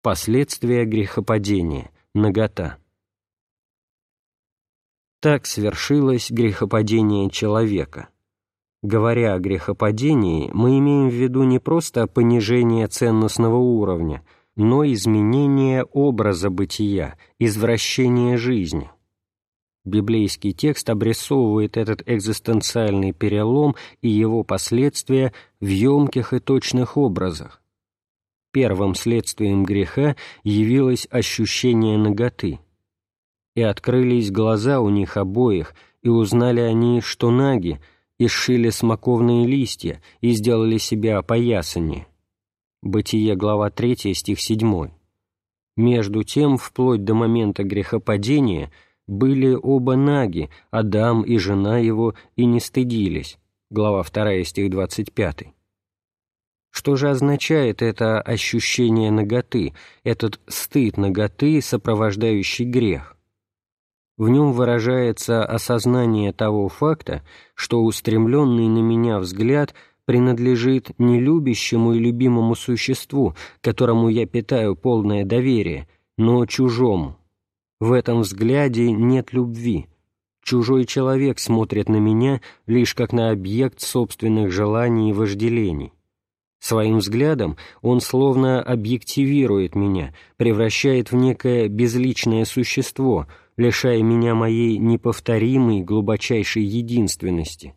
Последствия грехопадения. Нагота. Так свершилось грехопадение человека. Говоря о грехопадении, мы имеем в виду не просто понижение ценностного уровня, но изменение образа бытия, извращение жизни. Библейский текст обрисовывает этот экзистенциальный перелом и его последствия в емких и точных образах. Первым следствием греха явилось ощущение наготы. И открылись глаза у них обоих, и узнали они, что наги — и сшили смоковные листья, и сделали себе опоясание. Бытие, глава 3, стих 7. Между тем, вплоть до момента грехопадения, были оба наги, Адам и жена его, и не стыдились. Глава 2, стих 25. Что же означает это ощущение наготы, этот стыд наготы, сопровождающий грех? В нем выражается осознание того факта, что устремленный на меня взгляд принадлежит не любящему и любимому существу, которому я питаю полное доверие, но чужому. В этом взгляде нет любви. Чужой человек смотрит на меня лишь как на объект собственных желаний и вожделений. Своим взглядом он словно объективирует меня, превращает в некое безличное существо — лишая меня моей неповторимой глубочайшей единственности.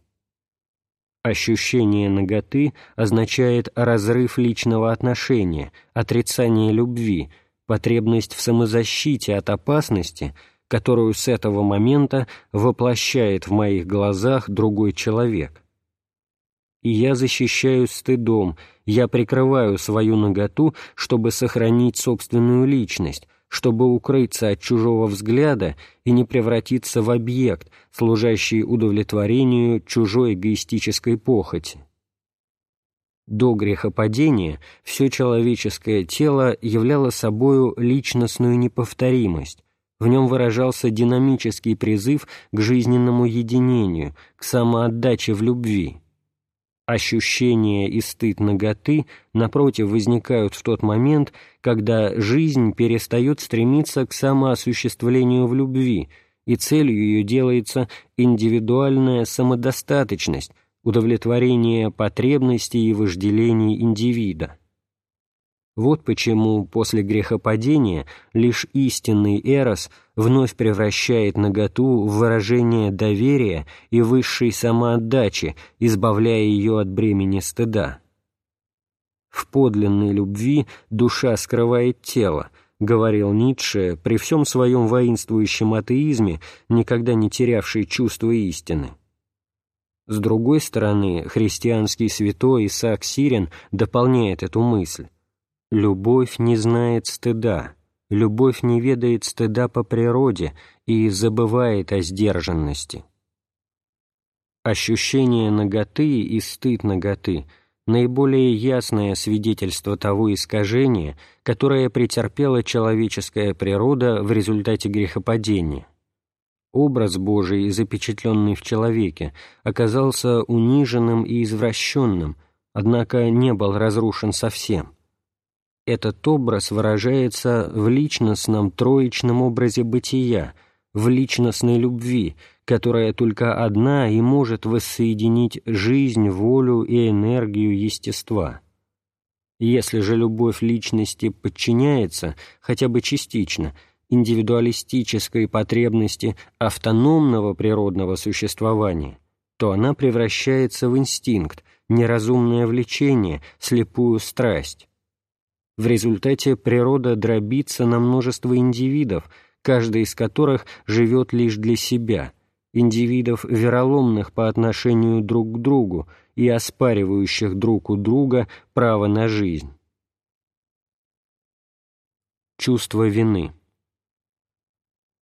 Ощущение наготы означает разрыв личного отношения, отрицание любви, потребность в самозащите от опасности, которую с этого момента воплощает в моих глазах другой человек. И я защищаюсь стыдом, я прикрываю свою наготу, чтобы сохранить собственную личность, чтобы укрыться от чужого взгляда и не превратиться в объект, служащий удовлетворению чужой эгоистической похоти. До грехопадения все человеческое тело являло собою личностную неповторимость, в нем выражался динамический призыв к жизненному единению, к самоотдаче в любви. Ощущение и стыд наготы, напротив, возникают в тот момент, когда жизнь перестает стремиться к самоосуществлению в любви, и целью ее делается индивидуальная самодостаточность, удовлетворение потребностей и вожделений индивида. Вот почему после грехопадения лишь истинный эрос вновь превращает наготу в выражение доверия и высшей самоотдачи, избавляя ее от бремени стыда. «В подлинной любви душа скрывает тело», — говорил Ницше при всем своем воинствующем атеизме, никогда не терявший чувство истины. С другой стороны, христианский святой Исаак Сирин дополняет эту мысль. Любовь не знает стыда, любовь не ведает стыда по природе и забывает о сдержанности. Ощущение наготы и стыд наготы — наиболее ясное свидетельство того искажения, которое претерпела человеческая природа в результате грехопадения. Образ Божий, запечатленный в человеке, оказался униженным и извращенным, однако не был разрушен совсем — этот образ выражается в личностном троичном образе бытия, в личностной любви, которая только одна и может воссоединить жизнь, волю и энергию естества. Если же любовь личности подчиняется, хотя бы частично, индивидуалистической потребности автономного природного существования, то она превращается в инстинкт, неразумное влечение, слепую страсть. В результате природа дробится на множество индивидов, каждый из которых живет лишь для себя, индивидов вероломных по отношению друг к другу и оспаривающих друг у друга право на жизнь. Чувство вины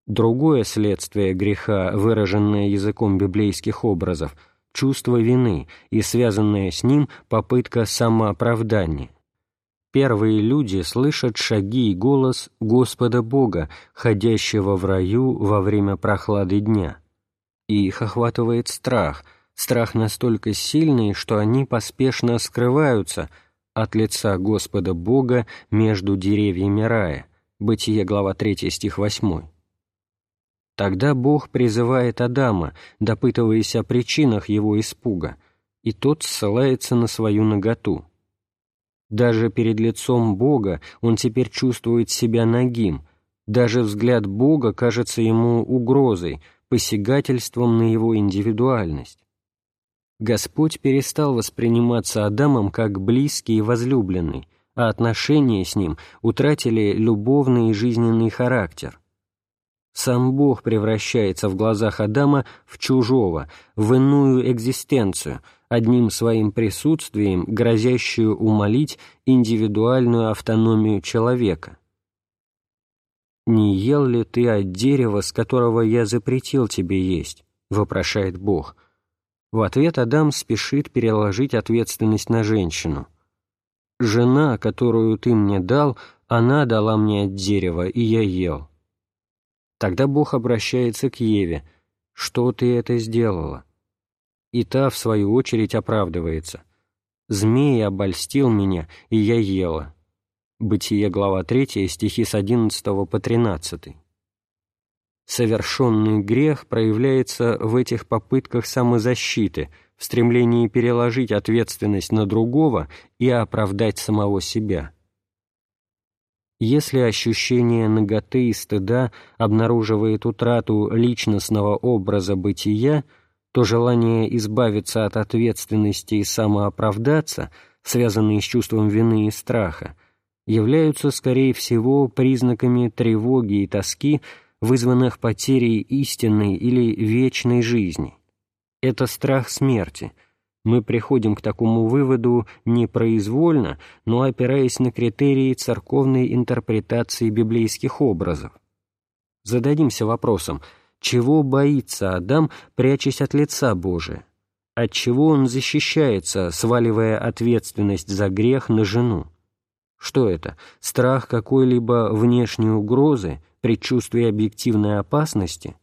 Другое следствие греха, выраженное языком библейских образов, чувство вины и связанное с ним попытка самооправдания. Первые люди слышат шаги и голос Господа Бога, ходящего в раю во время прохлады дня. И их охватывает страх, страх настолько сильный, что они поспешно скрываются, от лица Господа Бога между деревьями рая. Бытие, глава 3, стих 8. Тогда Бог призывает Адама, допытываясь о причинах его испуга, и тот ссылается на свою наготу. Даже перед лицом Бога он теперь чувствует себя нагим, даже взгляд Бога кажется ему угрозой, посягательством на его индивидуальность. Господь перестал восприниматься Адамом как близкий и возлюбленный, а отношения с ним утратили любовный и жизненный характер. Сам Бог превращается в глазах Адама в чужого, в иную экзистенцию, одним своим присутствием, грозящую умолить индивидуальную автономию человека. «Не ел ли ты от дерева, с которого я запретил тебе есть?» — вопрошает Бог. В ответ Адам спешит переложить ответственность на женщину. «Жена, которую ты мне дал, она дала мне от дерева, и я ел». Тогда Бог обращается к Еве. «Что ты это сделала?» И та, в свою очередь, оправдывается. «Змей обольстил меня, и я ела». Бытие, глава 3, стихи с 11 по 13. Совершенный грех проявляется в этих попытках самозащиты, в стремлении переложить ответственность на другого и оправдать самого себя. Если ощущение наготы и стыда обнаруживает утрату личностного образа бытия, то желание избавиться от ответственности и самооправдаться, связанные с чувством вины и страха, являются, скорее всего, признаками тревоги и тоски, вызванных потерей истинной или вечной жизни. Это страх смерти – мы приходим к такому выводу не произвольно, но опираясь на критерии церковной интерпретации библейских образов. Зададимся вопросом, чего боится Адам, прячась от лица Божия? От чего он защищается, сваливая ответственность за грех на жену? Что это? Страх какой-либо внешней угрозы, предчувствие объективной опасности?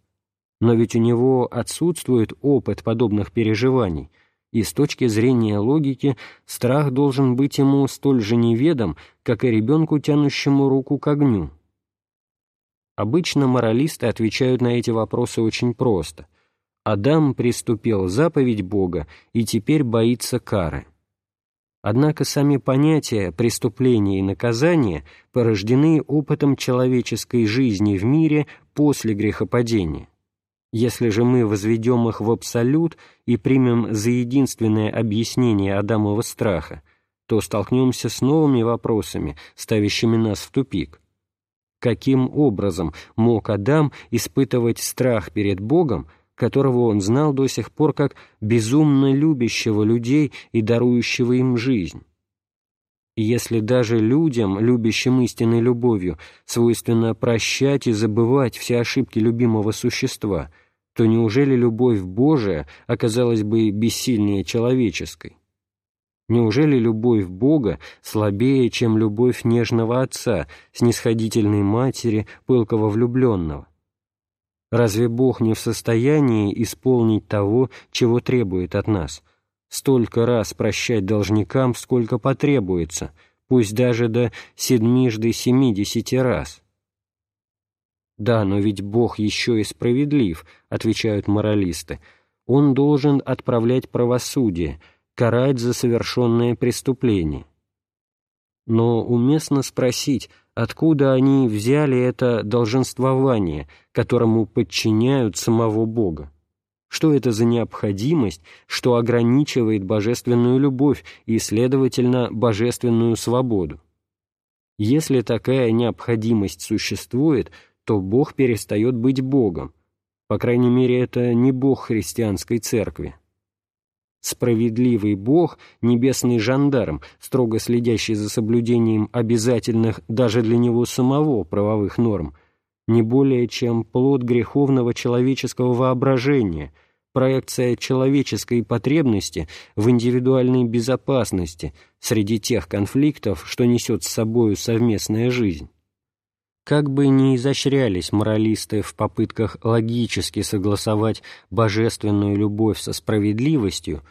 Но ведь у него отсутствует опыт подобных переживаний – и с точки зрения логики страх должен быть ему столь же неведом, как и ребенку, тянущему руку к огню. Обычно моралисты отвечают на эти вопросы очень просто. Адам приступил заповедь Бога и теперь боится кары. Однако сами понятия преступления и наказания порождены опытом человеческой жизни в мире после грехопадения. Если же мы возведем их в абсолют и примем за единственное объяснение Адамова страха, то столкнемся с новыми вопросами, ставящими нас в тупик. Каким образом мог Адам испытывать страх перед Богом, которого он знал до сих пор как безумно любящего людей и дарующего им жизнь? И если даже людям, любящим истинной любовью, свойственно прощать и забывать все ошибки любимого существа – то неужели любовь Божия оказалась бы бессильнее человеческой? Неужели любовь Бога слабее, чем любовь нежного отца, снисходительной матери, пылкого влюбленного? Разве Бог не в состоянии исполнить того, чего требует от нас? Столько раз прощать должникам, сколько потребуется, пусть даже до седмижды семидесяти раз. «Да, но ведь Бог еще и справедлив», — отвечают моралисты. «Он должен отправлять правосудие, карать за совершенное преступление». Но уместно спросить, откуда они взяли это долженствование, которому подчиняют самого Бога? Что это за необходимость, что ограничивает божественную любовь и, следовательно, божественную свободу? Если такая необходимость существует, то Бог перестает быть Богом. По крайней мере, это не Бог христианской церкви. Справедливый Бог, небесный жандарм, строго следящий за соблюдением обязательных даже для него самого правовых норм, не более чем плод греховного человеческого воображения, проекция человеческой потребности в индивидуальной безопасности среди тех конфликтов, что несет с собою совместная жизнь. Как бы ни изощрялись моралисты в попытках логически согласовать божественную любовь со справедливостью,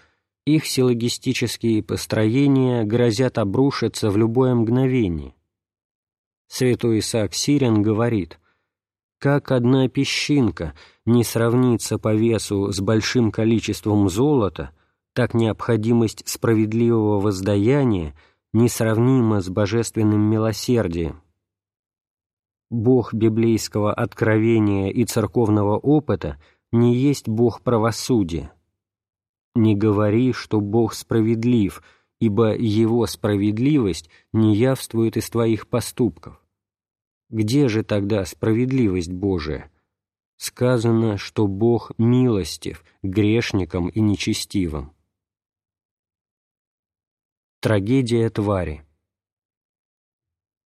их силлогистические построения грозят обрушиться в любое мгновение. Святой Исаак Сирин говорит, «Как одна песчинка не сравнится по весу с большим количеством золота, так необходимость справедливого воздаяния несравнима с божественным милосердием. Бог библейского откровения и церковного опыта не есть Бог правосудия. Не говори, что Бог справедлив, ибо Его справедливость не явствует из твоих поступков. Где же тогда справедливость Божия? Сказано, что Бог милостив грешникам и нечестивым. Трагедия твари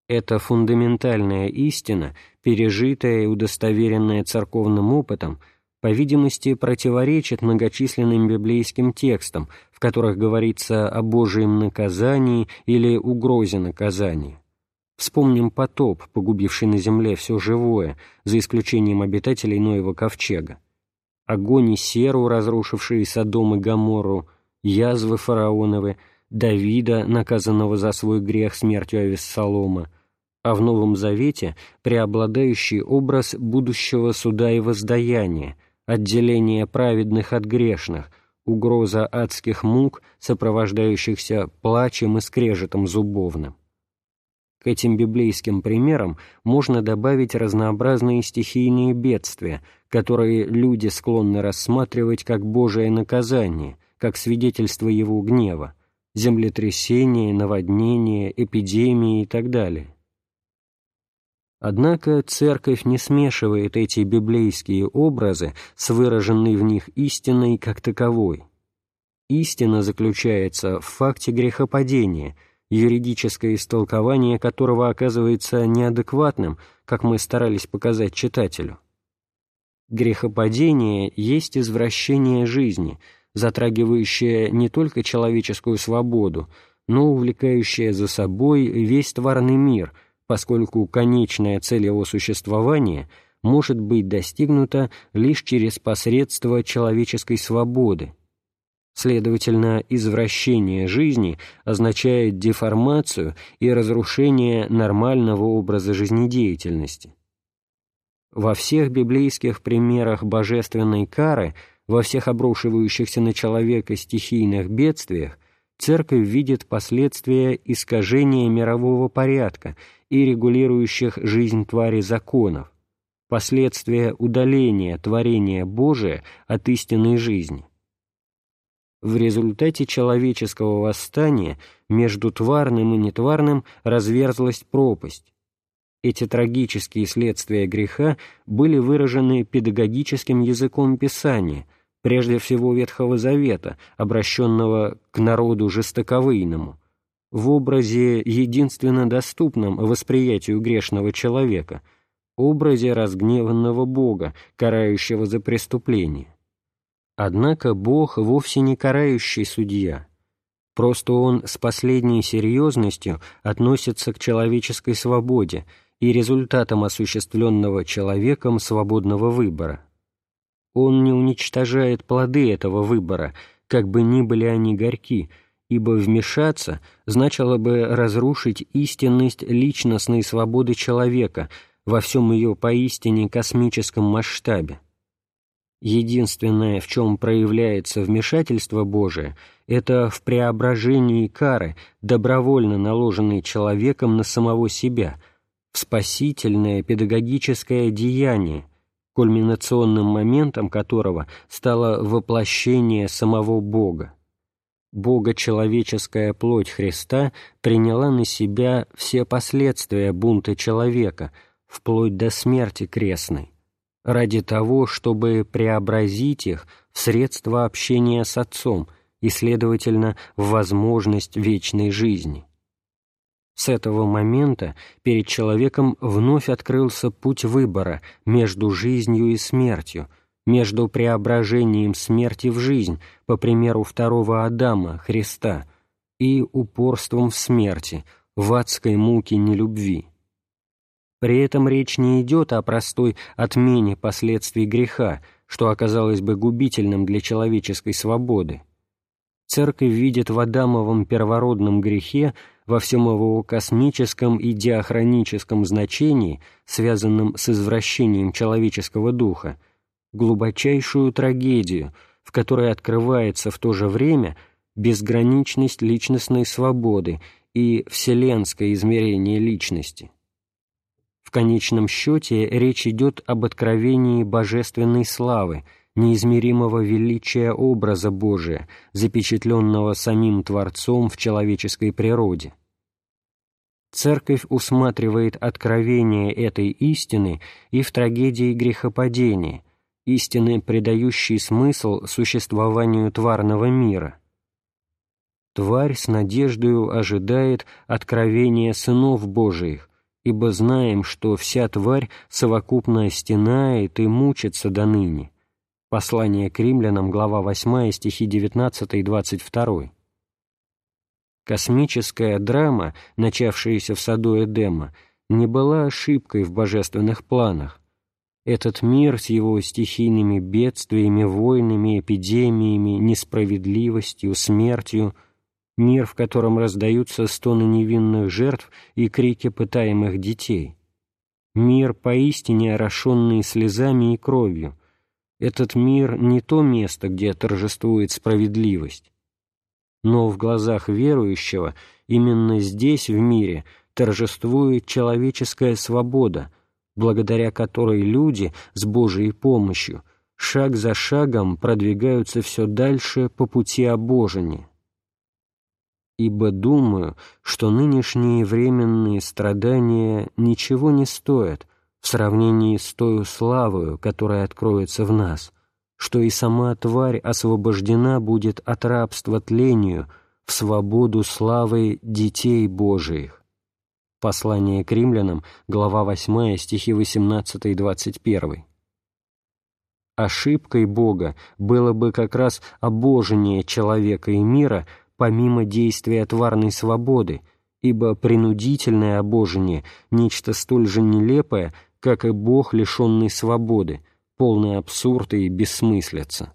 Эта фундаментальная истина, пережитая и удостоверенная церковным опытом, по видимости, противоречит многочисленным библейским текстам, в которых говорится о Божьем наказании или угрозе наказания. Вспомним потоп, погубивший на земле все живое, за исключением обитателей Ноева ковчега. Огонь и серу, разрушившие Содом и Гоморру, язвы фараоновы, Давида, наказанного за свой грех смертью Авессалома, а в Новом Завете преобладающий образ будущего суда и воздаяния – отделение праведных от грешных, угроза адских мук, сопровождающихся плачем и скрежетом зубовным. К этим библейским примерам можно добавить разнообразные стихийные бедствия, которые люди склонны рассматривать как Божие наказание, как свидетельство Его гнева, землетрясения, наводнения, эпидемии и так далее. Однако Церковь не смешивает эти библейские образы с выраженной в них истиной как таковой. Истина заключается в факте грехопадения, юридическое истолкование которого оказывается неадекватным, как мы старались показать читателю. Грехопадение есть извращение жизни, затрагивающее не только человеческую свободу, но увлекающее за собой весь тварный мир – поскольку конечная цель его существования может быть достигнута лишь через посредство человеческой свободы. Следовательно, извращение жизни означает деформацию и разрушение нормального образа жизнедеятельности. Во всех библейских примерах божественной кары, во всех обрушивающихся на человека стихийных бедствиях, Церковь видит последствия искажения мирового порядка и регулирующих жизнь твари законов, последствия удаления творения Божия от истинной жизни. В результате человеческого восстания между тварным и нетварным разверзлась пропасть. Эти трагические следствия греха были выражены педагогическим языком Писания, прежде всего Ветхого Завета, обращенного к народу жестоковыйному, в образе единственно доступном восприятию грешного человека, образе разгневанного Бога, карающего за преступление. Однако Бог вовсе не карающий судья. Просто Он с последней серьезностью относится к человеческой свободе и результатам осуществленного человеком свободного выбора. Он не уничтожает плоды этого выбора, как бы ни были они горьки, ибо вмешаться значило бы разрушить истинность личностной свободы человека во всем ее поистине космическом масштабе. Единственное, в чем проявляется вмешательство Божие, это в преображении кары, добровольно наложенной человеком на самого себя, в спасительное педагогическое деяние, кульминационным моментом которого стало воплощение самого Бога. Бога-человеческая плоть Христа приняла на себя все последствия бунта человека, вплоть до смерти крестной, ради того, чтобы преобразить их в средства общения с Отцом и, следовательно, в возможность вечной жизни. С этого момента перед человеком вновь открылся путь выбора между жизнью и смертью – между преображением смерти в жизнь, по примеру второго Адама, Христа, и упорством в смерти, в адской муке нелюбви. При этом речь не идет о простой отмене последствий греха, что оказалось бы губительным для человеческой свободы. Церковь видит в Адамовом первородном грехе во всем его космическом и диахроническом значении, связанном с извращением человеческого духа, глубочайшую трагедию, в которой открывается в то же время безграничность личностной свободы и вселенское измерение личности. В конечном счете речь идет об откровении божественной славы, неизмеримого величия образа Божия, запечатленного самим Творцом в человеческой природе. Церковь усматривает откровение этой истины и в трагедии грехопадения, истины, придающей смысл существованию тварного мира. Тварь с надеждою ожидает откровения сынов Божиих, ибо знаем, что вся тварь совокупно стенает и мучится до ныне. Послание к римлянам, глава 8, стихи 19 и 22. Космическая драма, начавшаяся в саду Эдема, не была ошибкой в божественных планах. Этот мир с его стихийными бедствиями, войнами, эпидемиями, несправедливостью, смертью, мир, в котором раздаются стоны невинных жертв и крики пытаемых детей, мир, поистине орошенный слезами и кровью, этот мир не то место, где торжествует справедливость, но в глазах верующего именно здесь, в мире, торжествует человеческая свобода, благодаря которой люди с Божией помощью шаг за шагом продвигаются все дальше по пути обожения. Ибо думаю, что нынешние временные страдания ничего не стоят в сравнении с той славою, которая откроется в нас — что и сама тварь освобождена будет от рабства тлению в свободу славы детей Божиих. Послание к римлянам, глава 8, стихи 18 и 21. Ошибкой Бога было бы как раз обожение человека и мира помимо действия тварной свободы, ибо принудительное обожение – нечто столь же нелепое, как и Бог, лишенный свободы – полный абсурд и бессмыслица.